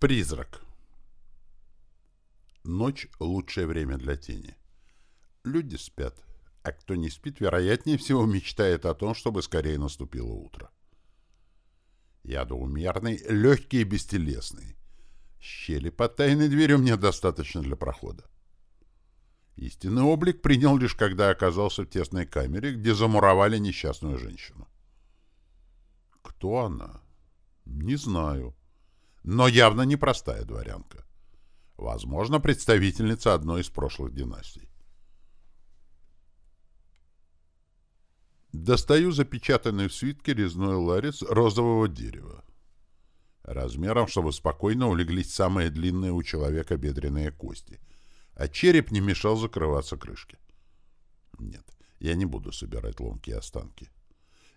Призрак. Ночь — лучшее время для тени. Люди спят, а кто не спит, вероятнее всего мечтает о том, чтобы скорее наступило утро. Я двумерный, легкий и бестелесный. Щели под тайной дверью мне достаточно для прохода. Истинный облик принял лишь когда оказался в тесной камере, где замуровали несчастную женщину. Кто она? Не знаю но явно не простая дворянка. Возможно, представительница одной из прошлых династий. Достаю запечатанный в свитке резной ларец розового дерева. Размером, чтобы спокойно улеглись самые длинные у человека бедренные кости, а череп не мешал закрываться крышке. Нет, я не буду собирать ломкие останки.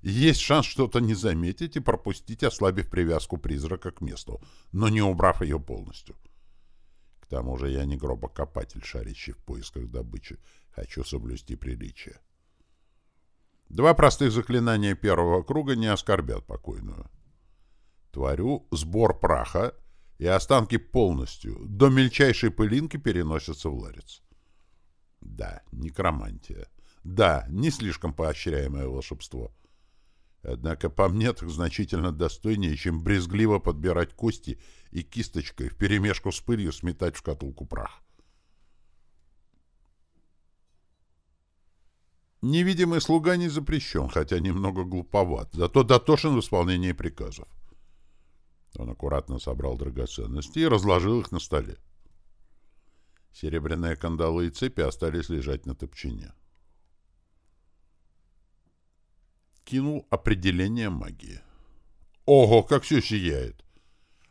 Есть шанс что-то не заметить и пропустить, ослабив привязку призрака к месту, но не убрав ее полностью. К тому же я не гробокопатель, шарящий в поисках добычи. Хочу соблюсти приличие. Два простых заклинания первого круга не оскорбят покойную. Творю сбор праха, и останки полностью, до мельчайшей пылинки переносятся в ларец. Да, некромантия. Да, не слишком поощряемое волшебство — Однако по мне так значительно достойнее, чем брезгливо подбирать кости и кисточкой вперемешку с пылью сметать в шкатулку прах. Невидимый слуга не запрещен, хотя немного глуповат, зато дотошен в исполнении приказов. Он аккуратно собрал драгоценности и разложил их на столе. Серебряные кандалы и цепи остались лежать на топчине. Кинул определение магии. Ого, как все сияет!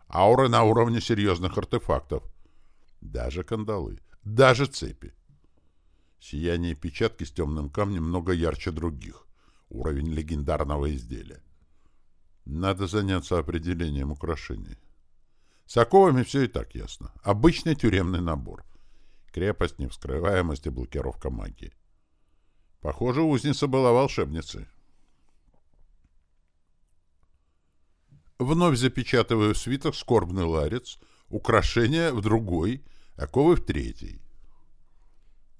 Аура на уровне серьезных артефактов. Даже кандалы, даже цепи. Сияние печатки с темным камнем много ярче других. Уровень легендарного изделия. Надо заняться определением украшений. С оковами все и так ясно. Обычный тюремный набор. Крепость, невскрываемость и блокировка магии. Похоже, узница была волшебницей. Вновь запечатываю свиток скорбный ларец, украшения в другой, оковы в третий.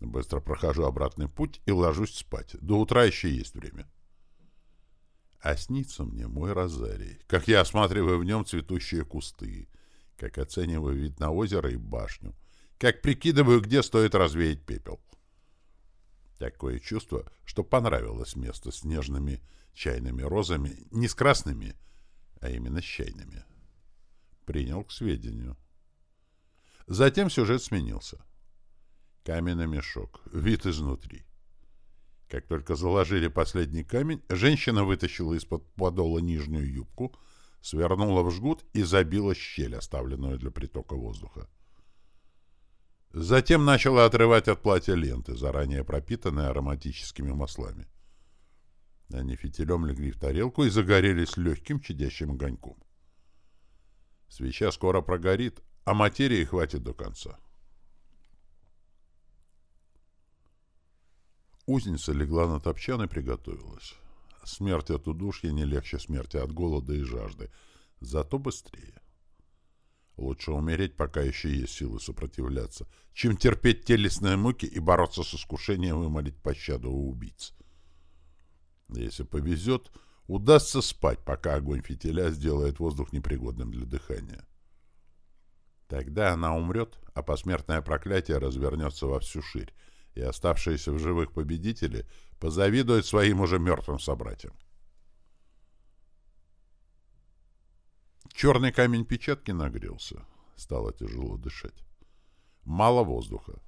Быстро прохожу обратный путь и ложусь спать. До утра еще есть время. А снится мне мой розарий, как я осматриваю в нем цветущие кусты, как оцениваю вид на озеро и башню, как прикидываю, где стоит развеять пепел. Такое чувство, что понравилось место с нежными чайными розами, не с красными, а именно с чайными. Принял к сведению. Затем сюжет сменился. Каменный мешок. Вид изнутри. Как только заложили последний камень, женщина вытащила из-под подола нижнюю юбку, свернула в жгут и забила щель, оставленную для притока воздуха. Затем начала отрывать от платья ленты, заранее пропитанные ароматическими маслами. Они фитилем легли в тарелку и загорелись легким чадящим огоньком. Свеча скоро прогорит, а материи хватит до конца. Узница легла на топчан и приготовилась. Смерть от удушья не легче смерти от голода и жажды, зато быстрее. Лучше умереть, пока еще есть силы сопротивляться, чем терпеть телесные муки и бороться с искушением вымолить пощаду у убийц. Если повезет, удастся спать, пока огонь фитиля сделает воздух непригодным для дыхания. Тогда она умрет, а посмертное проклятие развернется во всю ширь, и оставшиеся в живых победители позавидуют своим уже мертвым собратьям. Черный камень печатки нагрелся. Стало тяжело дышать. Мало воздуха.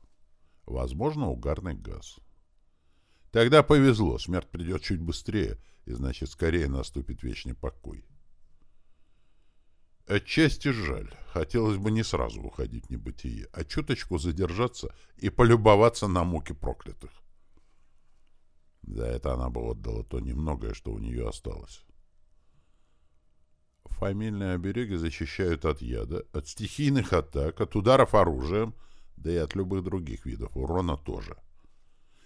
Возможно, угарный газ. Тогда повезло, смерть придет чуть быстрее, и значит, скорее наступит вечный покой. Отчасти жаль. Хотелось бы не сразу уходить в небытие, а чуточку задержаться и полюбоваться на муки проклятых. За это она бы отдала то немногое, что у нее осталось. Фамильные обереги защищают от яда, от стихийных атак, от ударов оружием, да и от любых других видов урона тоже. —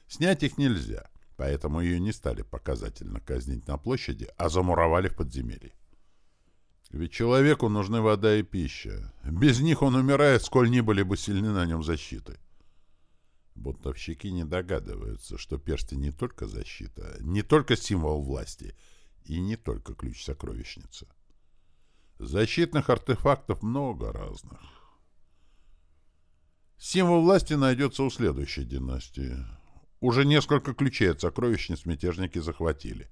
Снять их нельзя, поэтому ее не стали показательно казнить на площади, а замуровали в подземелье. Ведь человеку нужны вода и пища. Без них он умирает, сколь ни были бы сильны на нем защиты. Бунтовщики не догадываются, что перстень не только защита, не только символ власти и не только ключ сокровищницы. Защитных артефактов много разных. Символ власти найдется у следующей династии. Уже несколько ключей от сокровищниц мятежники захватили.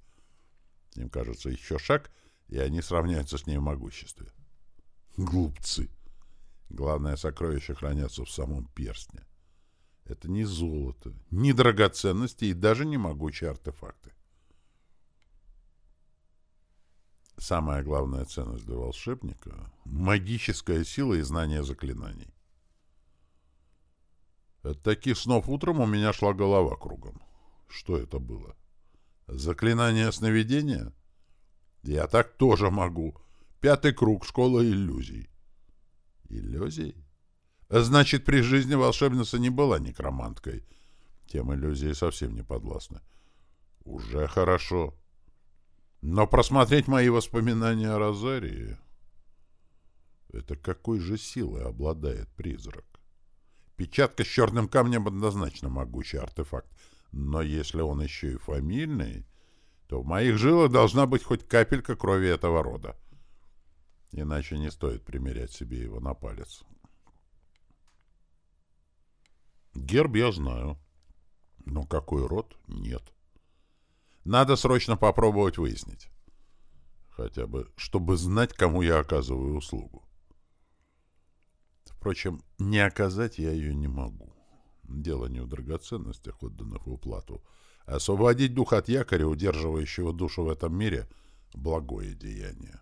Им кажется еще шаг, и они сравняются с ней в могуществе. Глупцы! Главное сокровище хранятся в самом перстне. Это не золото, не драгоценности и даже не могучие артефакты. Самая главная ценность для волшебника — магическая сила и знание заклинаний. От таких снов утром у меня шла голова кругом. Что это было? Заклинание сновидения? Я так тоже могу. Пятый круг, школа иллюзий. Иллюзий? Значит, при жизни волшебница не была некроманткой. Тем иллюзии совсем не подвластны. Уже хорошо. Но просмотреть мои воспоминания о Розарии... Это какой же силой обладает призрак? Печатка с черным камнем однозначно могучий артефакт. Но если он еще и фамильный, то в моих жилах должна быть хоть капелька крови этого рода. Иначе не стоит примерять себе его на палец. Герб я знаю. Но какой род — нет. Надо срочно попробовать выяснить. Хотя бы, чтобы знать, кому я оказываю услугу. Впрочем, не оказать я ее не могу. Дело не в драгоценностях, отданных в уплату. Освободить дух от якоря, удерживающего душу в этом мире — благое деяние.